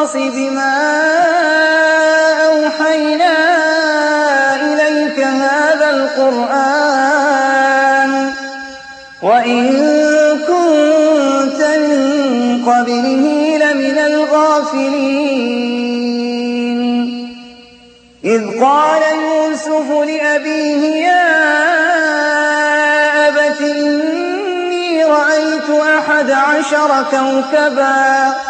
القصص بما أوحينا إليك هذا القرآن وإن كنت من قبله لمن الغافلين. إذ قال يوسف لأبيه يا أبت إني رأيت أحد عشر كوكبا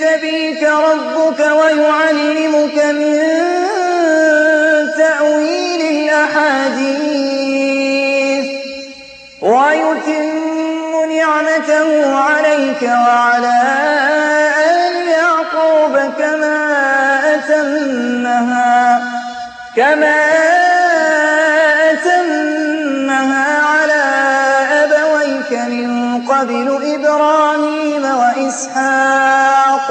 يجتبيك ربك ويعلمك من تأويل الأحاديث ويتم نعمته عليك وعلى آل يعقوب كما أتمها كما قبل إبراهيم وإسحاق.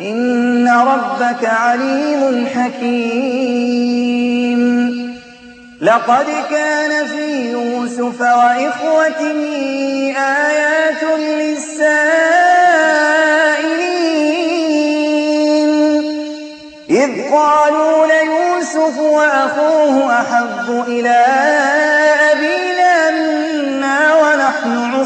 إن ربك عليم حكيم. لقد كان في يوسف وإخوته آيات للسائلين. إذ قالوا ليوسف وأخوه أحب إلى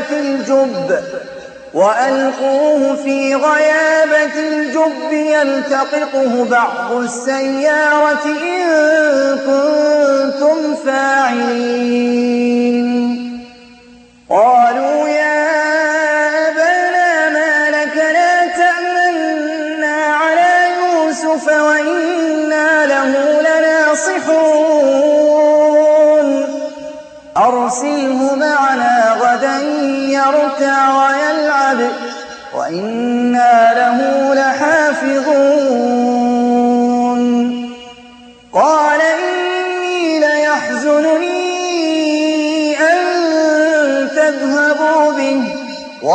غيابة الجب وألقوه في غيابة الجب يلتقطه بعض السيارة إن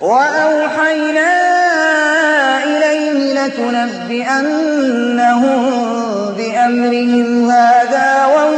وأوحينا إليه لتنبئنهم بأمرهم هذا وهم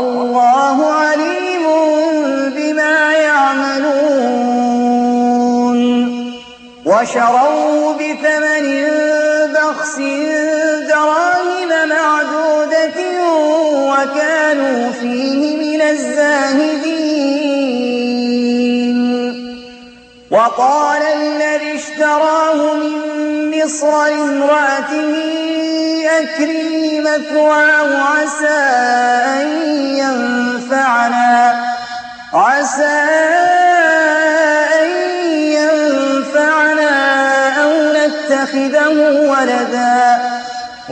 والله عليم بما يعملون. وشروه بثمن بخس دراهم معدودة وكانوا فيه من الزاهدين. وقال الذي اشتراه من مصر لامرأته أكرمي مثواه عسى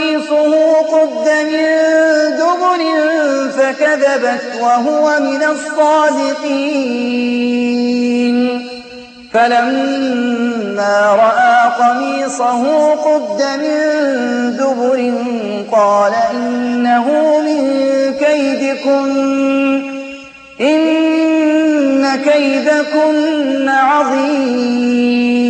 قميصه قد من دبر فكذبت وهو من الصادقين. فلما رأى قميصه قد من دبر قال إنه من كيدكن إن كيدكن عظيم.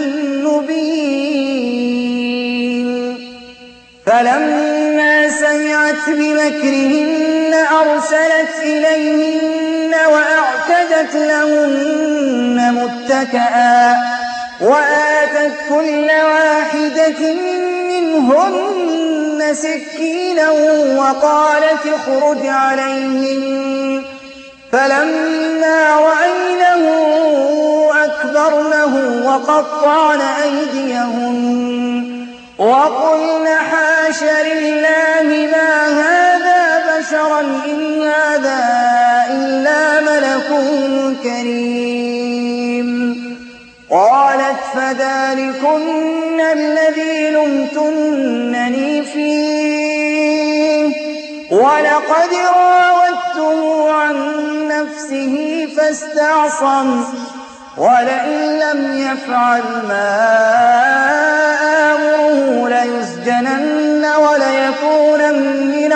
فلما سمعت بمكرهن أرسلت إليهن وأعتدت لهن متكئا وآتت كل واحدة منهن سكينا وقالت اخرج عليهم فلما رأينه أكبرنه وقطعن أيديهن وقلن حاش لله ما هذا بشرا إن هذا إلا ملك كريم. قالت فذلكن الذي لمتنني فيه. ولقد راودته عن نفسه فاستعصم. ولئن لم يفعل ما